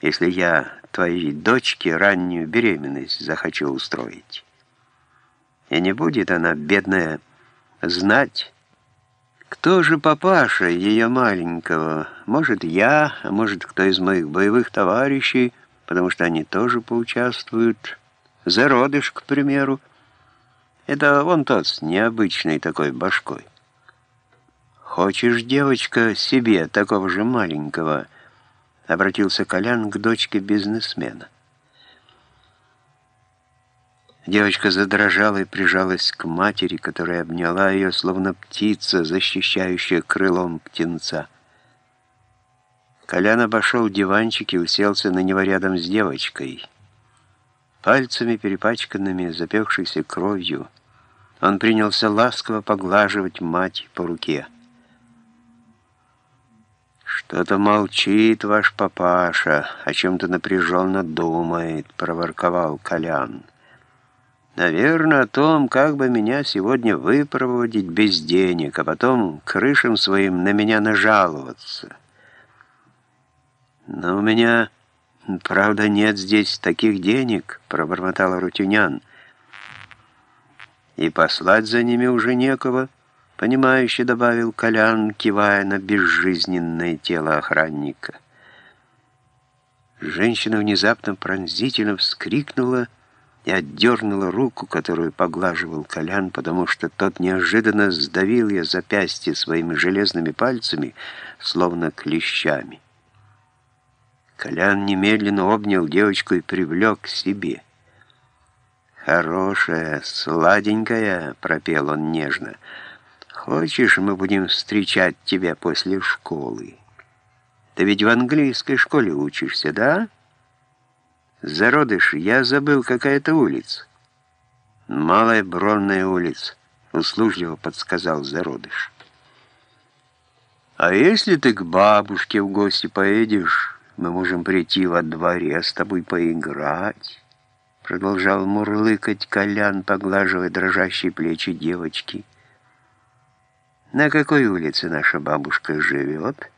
если я твоей дочке раннюю беременность захочу устроить. И не будет она, бедная, знать, кто же папаша ее маленького? Может, я, а может, кто из моих боевых товарищей, потому что они тоже поучаствуют. Зародыш, к примеру. Это вон тот с необычной такой башкой. Хочешь, девочка, себе такого же маленького? Обратился Колян к дочке бизнесмена. Девочка задрожала и прижалась к матери, которая обняла ее, словно птица, защищающая крылом птенца. Колян обошел диванчик и уселся на него рядом с девочкой. Пальцами, перепачканными, запекшейся кровью, он принялся ласково поглаживать мать по руке. «Что-то молчит ваш папаша, о чем-то напряженно думает», — проворковал Колян. Наверное, о том, как бы меня сегодня выпроводить без денег, а потом крышам своим на меня нажаловаться. Но у меня, правда, нет здесь таких денег, пробормотал Рутюнян. И послать за ними уже некого, понимающе добавил Колян, кивая на безжизненное тело охранника. Женщина внезапно пронзительно вскрикнула и отдернула руку, которую поглаживал Колян, потому что тот неожиданно сдавил ее запястье своими железными пальцами, словно клещами. Колян немедленно обнял девочку и привлек к себе. «Хорошая, сладенькая», — пропел он нежно, — «хочешь, мы будем встречать тебя после школы? Ты ведь в английской школе учишься, да?» «Зародыш, я забыл, какая-то улица». «Малая Бронная улица», — услужливо подсказал Зародыш. «А если ты к бабушке в гости поедешь, мы можем прийти во дворе с тобой поиграть», — продолжал мурлыкать Колян, поглаживая дрожащие плечи девочки. «На какой улице наша бабушка живет?»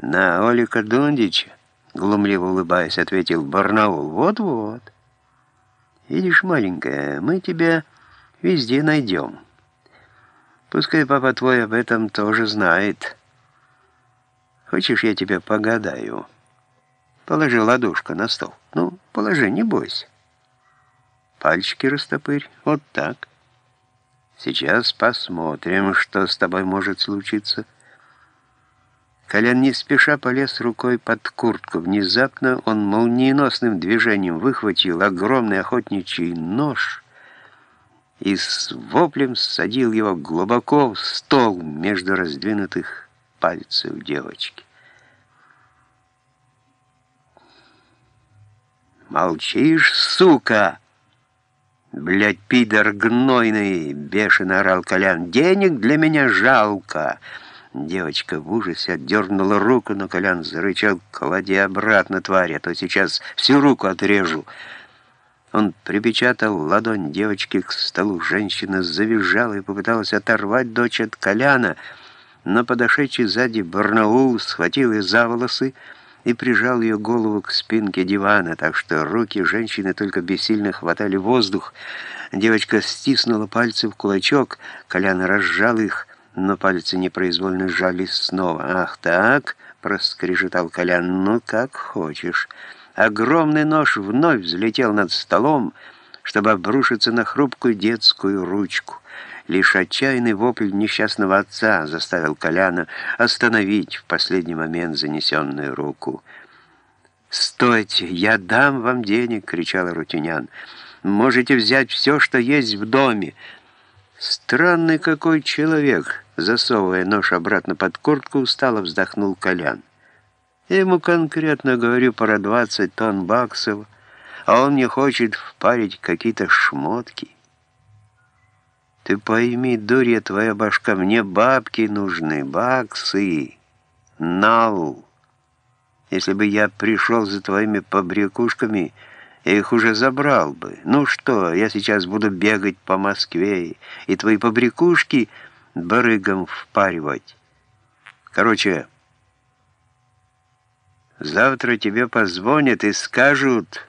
«На Олика Дундича». Глумливо улыбаясь, ответил Барнаул. Вот-вот. Видишь, маленькая, мы тебя везде найдем. Пускай папа твой об этом тоже знает. Хочешь, я тебе погадаю? Положи ладошку на стол. Ну, положи, не бойся. Пальчики растопырь. Вот так. Сейчас посмотрим, что с тобой может случиться. Колян не спеша полез рукой под куртку. Внезапно он молниеносным движением выхватил огромный охотничий нож и с воплем садил его глубоко в стол между раздвинутых пальцев девочки. «Молчишь, сука!» «Блядь, пидор гнойный!» — бешено орал Колян. «Денег для меня жалко!» Девочка в ужасе отдернула руку, но Колян зарычал, клади обратно, тварь, а то сейчас всю руку отрежу. Он припечатал ладонь девочки к столу. Женщина завизжала и попыталась оторвать дочь от Коляна, но подошедший сзади Барнаул схватил ее за волосы и прижал ее голову к спинке дивана, так что руки женщины только бессильно хватали воздух. Девочка стиснула пальцы в кулачок, Колян разжал их, но пальцы непроизвольно сжались снова. «Ах так!» — проскрежетал Колян. «Ну, как хочешь». Огромный нож вновь взлетел над столом, чтобы обрушиться на хрупкую детскую ручку. Лишь отчаянный вопль несчастного отца заставил Коляна остановить в последний момент занесенную руку. «Стойте! Я дам вам денег!» — кричал Рутинян. «Можете взять все, что есть в доме!» «Странный какой человек!» Засовывая нож обратно под куртку, устало вздохнул Колян. Ему конкретно говорю про 20 тонн баксов, а он не хочет впарить какие-то шмотки. Ты пойми, дурья твоя башка, мне бабки нужны, баксы, нал. Если бы я пришел за твоими побрякушками, я их уже забрал бы. Ну что, я сейчас буду бегать по Москве, и твои побрякушки барыгам впаривать. Короче, Завтра тебе позвонят и скажут,